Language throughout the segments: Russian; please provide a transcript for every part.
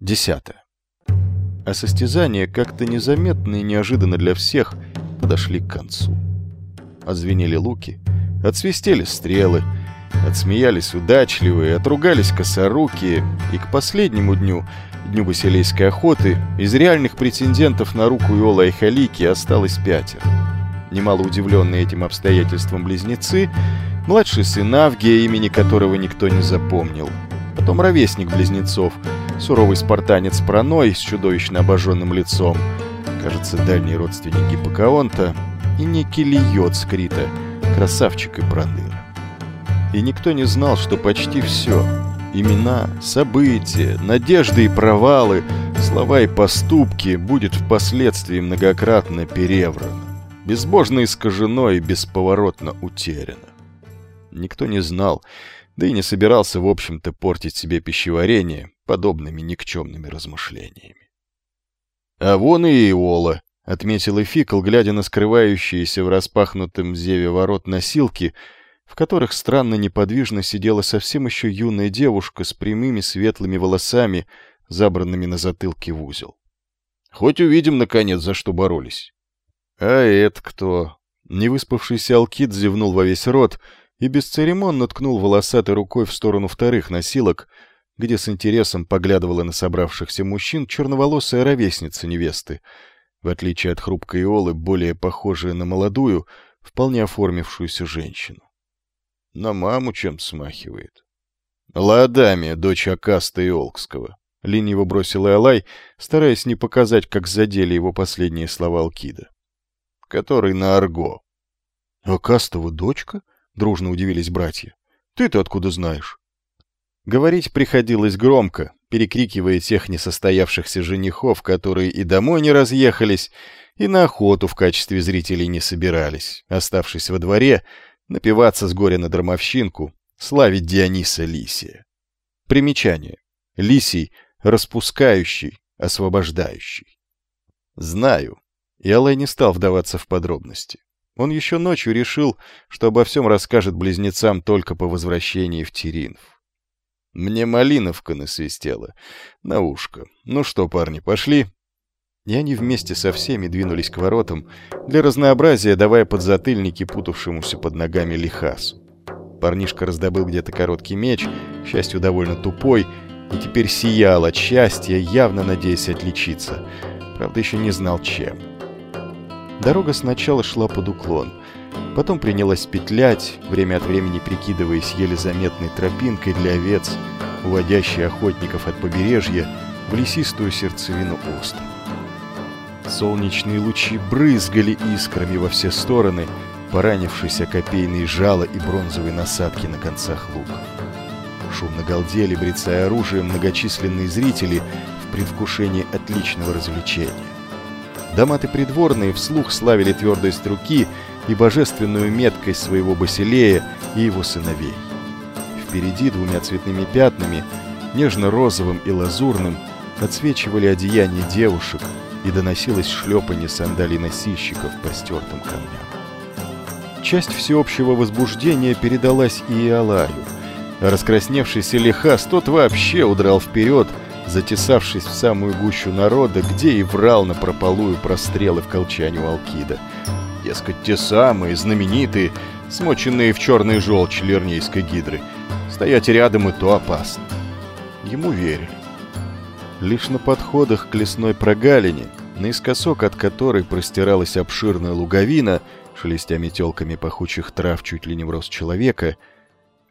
Десятое. А состязания как-то незаметно и неожиданно для всех подошли к концу. Отзвенели луки, отсвистели стрелы, отсмеялись удачливые, отругались косорукие, и к последнему дню, дню Басилейской охоты, из реальных претендентов на руку Иола и Халики осталось пятеро. Немало удивленные этим обстоятельством близнецы, младший сын Авгия, имени которого никто не запомнил, потом ровесник близнецов, суровый спартанец Проной с чудовищно обожженным лицом, кажется, дальний родственник Гиппокаонта, и некий Лиот Скрита, красавчик и проныра. И никто не знал, что почти все — имена, события, надежды и провалы, слова и поступки — будет впоследствии многократно переврано, безбожно искажено и бесповоротно утеряно. Никто не знал, да и не собирался, в общем-то, портить себе пищеварение подобными никчемными размышлениями. «А вон и Иола», — отметил Эфикл, глядя на скрывающиеся в распахнутом зеве ворот носилки, в которых странно неподвижно сидела совсем еще юная девушка с прямыми светлыми волосами, забранными на затылке в узел. «Хоть увидим, наконец, за что боролись». «А это кто?» Невыспавшийся Алкид зевнул во весь рот и бесцеремонно ткнул волосатой рукой в сторону вторых носилок, где с интересом поглядывала на собравшихся мужчин черноволосая ровесница невесты, в отличие от хрупкой Иолы, более похожая на молодую, вполне оформившуюся женщину. На маму чем смахивает. Ладамия, дочь Акаста и Олкского. Лениво бросил Алай, стараясь не показать, как задели его последние слова Алкида. Который на Арго. Акастова дочка? Дружно удивились братья. Ты-то откуда знаешь? Говорить приходилось громко, перекрикивая тех несостоявшихся женихов, которые и домой не разъехались, и на охоту в качестве зрителей не собирались, оставшись во дворе, напиваться с горя на драмовщинку, славить Диониса Лисия. Примечание. Лисий — распускающий, освобождающий. Знаю. И Алай не стал вдаваться в подробности. Он еще ночью решил, что обо всем расскажет близнецам только по возвращении в Теринф. Мне малиновка насвистела. На ушко. Ну что, парни, пошли? И они вместе со всеми двинулись к воротам, для разнообразия давая подзатыльники путавшемуся под ногами Лихасу. Парнишка раздобыл где-то короткий меч, к счастью, довольно тупой, и теперь сиял от счастья, явно надеясь отличиться. Правда, еще не знал, чем. Дорога сначала шла под уклон, потом принялась петлять, время от времени прикидываясь еле заметной тропинкой для овец, уводящей охотников от побережья в лесистую сердцевину острова. Солнечные лучи брызгали искрами во все стороны, поранившись о копейные жало и бронзовые насадки на концах лука. Шумно галдели, брецая оружием, многочисленные зрители в предвкушении отличного развлечения. Доматы придворные вслух славили твердость руки и божественную меткость своего Басилея и его сыновей. Впереди двумя цветными пятнами, нежно-розовым и лазурным, отсвечивали одеяния девушек и доносилось шлепанье сандалий носильщиков по стертым камням. Часть всеобщего возбуждения передалась и Иолаю. Раскрасневшийся Лихас тот вообще удрал вперед, затесавшись в самую гущу народа, где и врал на прополую прострелы в колчане Алкида. Дескать, те самые, знаменитые, смоченные в черной желчь лернейской гидры. Стоять рядом и то опасно. Ему верили. Лишь на подходах к лесной прогалине, наискосок от которой простиралась обширная луговина, шелестя метелками пахучих трав чуть ли не в рост человека,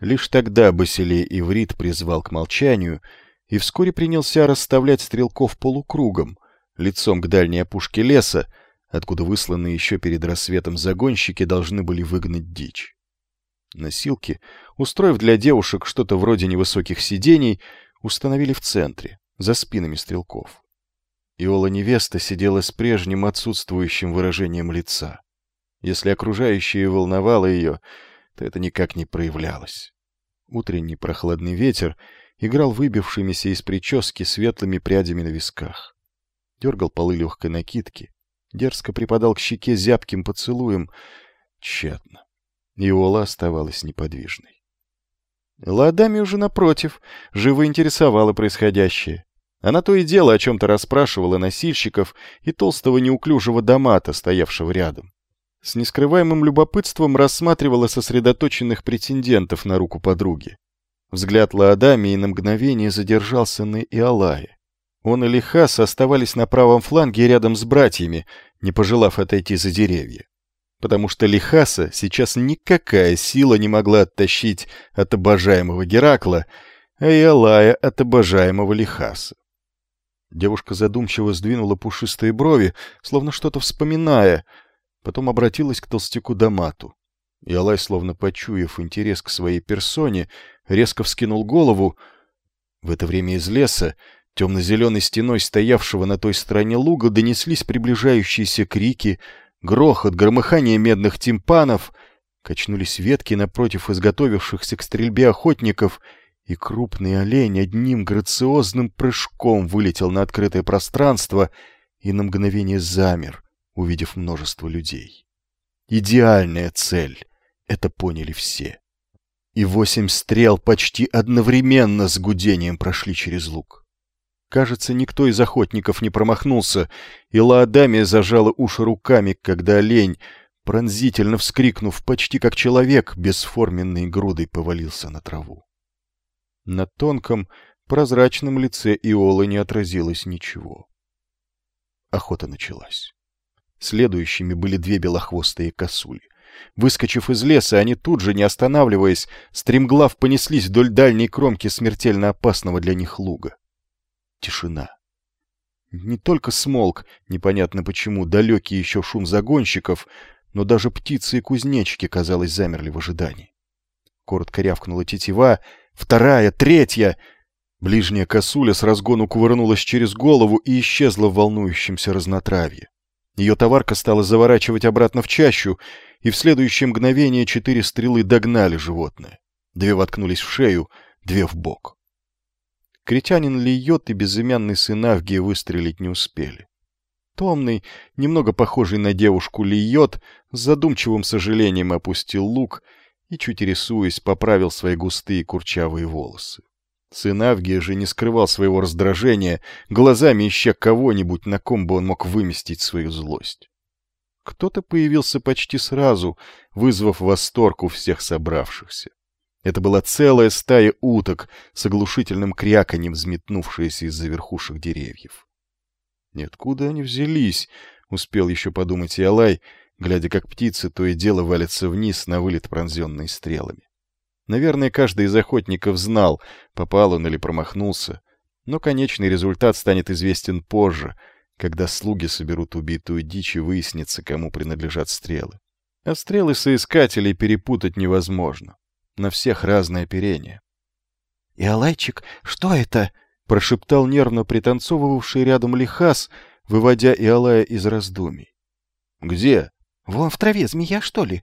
лишь тогда Басилей Иврит призвал к молчанию — и вскоре принялся расставлять стрелков полукругом, лицом к дальней опушке леса, откуда высланные еще перед рассветом загонщики должны были выгнать дичь. Носилки, устроив для девушек что-то вроде невысоких сидений, установили в центре, за спинами стрелков. Иола-невеста сидела с прежним отсутствующим выражением лица. Если окружающее волновало ее, то это никак не проявлялось. Утренний прохладный ветер играл выбившимися из прически светлыми прядями на висках. Дергал полы легкой накидки, дерзко припадал к щеке зябким поцелуем. Тщетно. Иола оставалась неподвижной. Ладами уже напротив, живо интересовало происходящее. Она то и дело о чем-то расспрашивала носильщиков и толстого неуклюжего домата, стоявшего рядом. С нескрываемым любопытством рассматривала сосредоточенных претендентов на руку подруги. Взгляд Лаадамии на мгновение задержался на Иолае. Он и Лихас оставались на правом фланге рядом с братьями, не пожелав отойти за деревья. Потому что Лихаса сейчас никакая сила не могла оттащить от обожаемого Геракла, а Иолая от обожаемого Лихаса. Девушка задумчиво сдвинула пушистые брови, словно что-то вспоминая, потом обратилась к толстяку Дамату. Иолай, словно почуяв интерес к своей персоне, резко вскинул голову. В это время из леса, темно-зеленой стеной стоявшего на той стороне луга, донеслись приближающиеся крики, грохот, громыхание медных тимпанов, качнулись ветки напротив изготовившихся к стрельбе охотников — и крупный олень одним грациозным прыжком вылетел на открытое пространство и на мгновение замер, увидев множество людей. Идеальная цель, это поняли все. И восемь стрел почти одновременно с гудением прошли через лук. Кажется, никто из охотников не промахнулся, и Лаодамия зажала уши руками, когда олень, пронзительно вскрикнув, почти как человек, бесформенной грудой повалился на траву. На тонком, прозрачном лице Иолы не отразилось ничего. Охота началась. Следующими были две белохвостые косули. Выскочив из леса, они тут же, не останавливаясь, стремглав понеслись вдоль дальней кромки смертельно опасного для них луга. Тишина. Не только смолк, непонятно почему, далекий еще шум загонщиков, но даже птицы и кузнечики, казалось, замерли в ожидании. Коротко рявкнула тетива, вторая, третья. Ближняя косуля с разгону кувырнулась через голову и исчезла в волнующемся разнотравье. Ее товарка стала заворачивать обратно в чащу, и в следующее мгновение четыре стрелы догнали животное. Две воткнулись в шею, две в бок. Критянин Льет и безымянный сын Авгия выстрелить не успели. Томный, немного похожий на девушку Льет, с задумчивым сожалением опустил лук — и, чуть рисуясь, поправил свои густые курчавые волосы. Сын Авгия же не скрывал своего раздражения, глазами ища кого-нибудь, на ком бы он мог выместить свою злость. Кто-то появился почти сразу, вызвав восторг у всех собравшихся. Это была целая стая уток с оглушительным кряканьем, взметнувшаяся из-за верхушек деревьев. Ниоткуда они взялись, успел еще подумать Иолай, глядя, как птицы то и дело валятся вниз на вылет пронзенные стрелами. Наверное, каждый из охотников знал, попал он или промахнулся, но конечный результат станет известен позже, когда слуги соберут убитую дичь и выяснится, кому принадлежат стрелы. А стрелы соискателей перепутать невозможно. На всех разное оперение. — Иолайчик, что это? — прошептал нервно пританцовывавший рядом Лихас, выводя Иолая из раздумий. — Где? Вон в траве змея, что ли?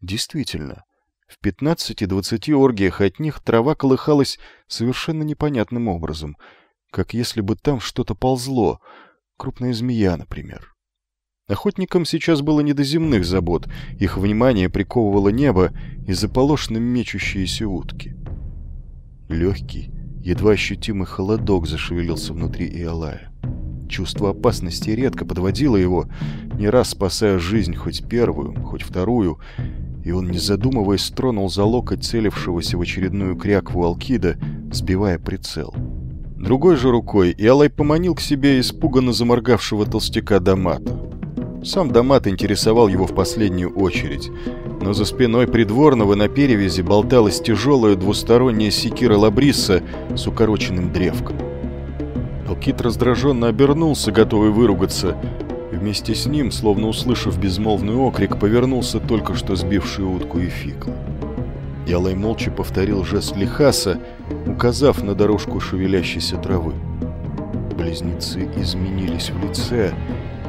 Действительно. В пятнадцати-двадцати оргиях от них трава колыхалась совершенно непонятным образом, как если бы там что-то ползло, крупная змея, например. Охотникам сейчас было не до земных забот, их внимание приковывало небо и заполошно мечущиеся утки. Легкий, едва ощутимый холодок зашевелился внутри Иолая. Чувство опасности редко подводило его, не раз спасая жизнь хоть первую, хоть вторую, и он, не задумываясь, тронул за локоть целившегося в очередную крякву Алкида, сбивая прицел. Другой же рукой Иалай поманил к себе испуганно заморгавшего толстяка Дамата. Сам Дамат интересовал его в последнюю очередь, но за спиной придворного на перевязи болталась тяжелая двусторонняя секира Лабриса с укороченным древком. Алкит раздраженно обернулся, готовый выругаться. И вместе с ним, словно услышав безмолвный окрик, повернулся только что сбивший утку и фикл. Ялай молча повторил жест Лихаса, указав на дорожку шевелящейся травы. Близнецы изменились в лице,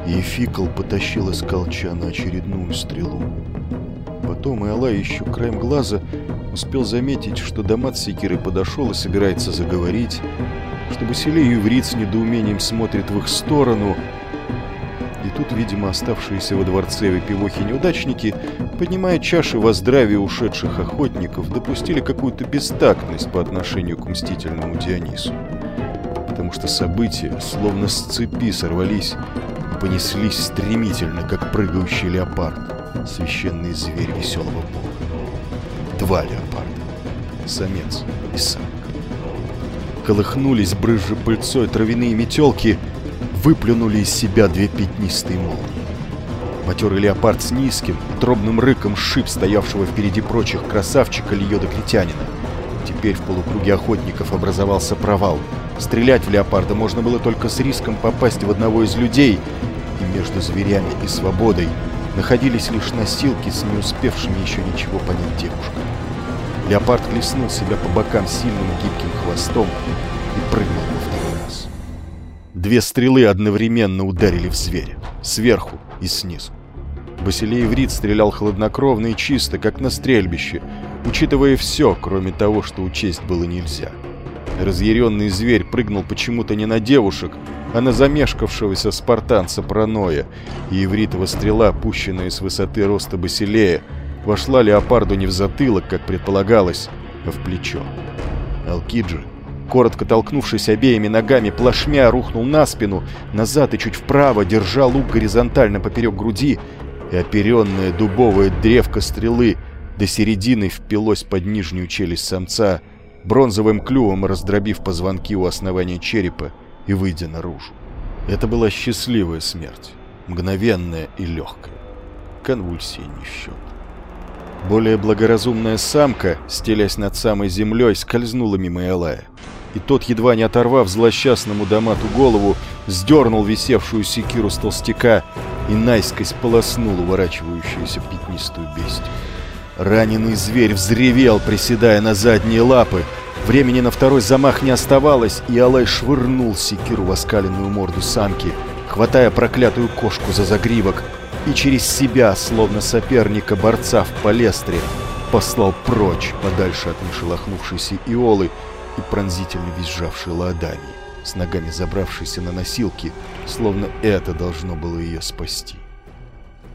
и Фикл потащил из колча на очередную стрелу. Потом Иолай еще краем глаза успел заметить, что Дамат Секиры подошел и собирается заговорить, что Басилей Юврит с недоумением смотрит в их сторону. Тут, видимо, оставшиеся во дворце выпивохи-неудачники, поднимая чаши во здравие ушедших охотников, допустили какую-то бестактность по отношению к мстительному Дионису. потому что события, словно с цепи сорвались и понеслись стремительно, как прыгающий леопард, священный зверь веселого бога. Два леопарда, самец и самка. Колыхнулись брызжа пыльцой травяные метелки, выплюнули из себя две пятнистые молнии. Матерый леопард с низким, дробным рыком шип стоявшего впереди прочих красавчика Льода-Критянина. Теперь в полукруге охотников образовался провал. Стрелять в леопарда можно было только с риском попасть в одного из людей, и между зверями и свободой находились лишь носилки с не успевшими еще ничего понять девушками. Леопард хлестнул себя по бокам сильным гибким хвостом и прыгнул раз. Две стрелы одновременно ударили в зверя, сверху и снизу. Басилей Врит стрелял хладнокровно и чисто, как на стрельбище, учитывая все, кроме того, что учесть было нельзя. Разъяренный зверь прыгнул почему-то не на девушек, а на замешкавшегося спартанца Проноя, и ивритова стрела, пущенная с высоты роста Басилея, вошла леопарду не в затылок, как предполагалось, а в плечо. Алкиджи, коротко толкнувшись обеими ногами, плашмя рухнул на спину, назад и чуть вправо, держа лук горизонтально поперек груди, и оперенная дубовая древко стрелы до середины впилось под нижнюю челюсть самца, бронзовым клювом раздробив позвонки у основания черепа и выйдя наружу. Это была счастливая смерть, мгновенная и легкая. Конвульсии не в счет. Более благоразумная самка, стелясь над самой землей, скользнула мимо Элая. И тот, едва не оторвав злосчастному домату голову, сдернул висевшую секиру с толстяка и наискось полоснул уворачивающуюся пятнистую бестию. Раненый зверь взревел, приседая на задние лапы. Времени на второй замах не оставалось, и Алай швырнул секиру в оскаленную морду самки, хватая проклятую кошку за загривок, и через себя, словно соперника-борца в палестре, послал прочь, подальше от нешелохнувшейся Иолы и пронзительно визжавшей Ладании, с ногами забравшейся на носилки, словно это должно было ее спасти.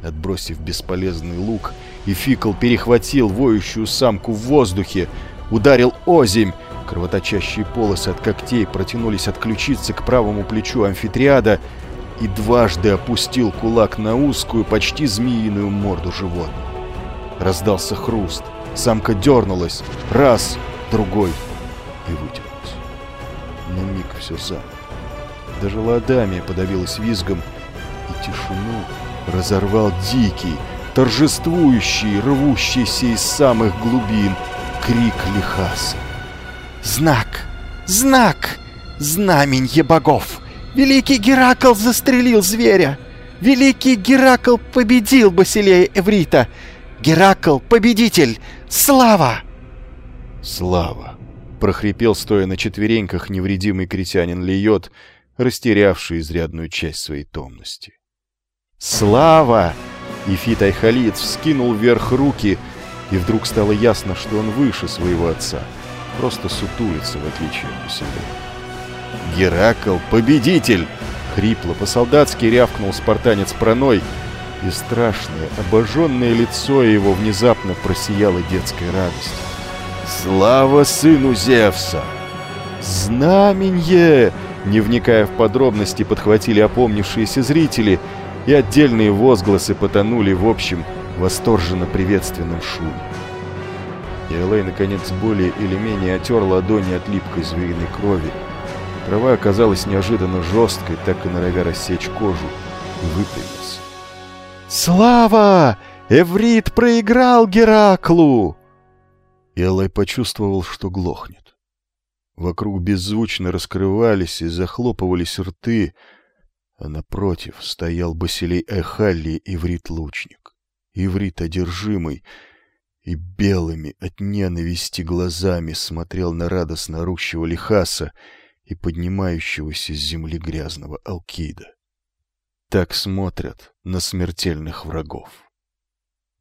Отбросив бесполезный лук, Ификл перехватил воющую самку в воздухе, ударил озимь, кровоточащие полосы от когтей протянулись от ключицы к правому плечу амфитриада, и дважды опустил кулак на узкую, почти змеиную морду животного. Раздался хруст. Самка дернулась. Раз, другой. И вытянулась. На миг все замерло. Даже ладамия подавилась визгом, и тишину разорвал дикий, торжествующий, рвущийся из самых глубин крик Лихаса. «Знак! Знак! Знаменье богов!» Великий Геракл застрелил зверя! Великий Геракл победил Басилея Эврита! Геракл — победитель! Слава!» «Слава!» — прохрипел, стоя на четвереньках, невредимый критянин Льет, растерявший изрядную часть своей томности. «Слава!» Ифит Айхалиц вскинул вверх руки, и вдруг стало ясно, что он выше своего отца. Просто сутулится, в отличие от Басилея. «Геракл — победитель!» Хрипло, по-солдатски рявкнул спартанец Проной, и страшное, обожженное лицо его внезапно просияло детской радостью. «Слава сыну Зевса!» «Знаменье!» Не вникая в подробности, подхватили опомнившиеся зрители, и отдельные возгласы потонули в общем восторженно приветственном шуме. Элэй, наконец, более или менее отер ладони от липкой звериной крови, Трава оказалась неожиданно жесткой, так и норовя рассечь кожу, и выпрямился. «Слава! Эврит проиграл Гераклу!» Элай почувствовал, что глохнет. Вокруг беззвучно раскрывались и захлопывались рты, а напротив стоял Басилей Эхалли, иврит-лучник. Иврит одержимый и белыми от ненависти глазами смотрел на радостно орущего Лихаса и поднимающегося с земли грязного Алкида. Так смотрят на смертельных врагов.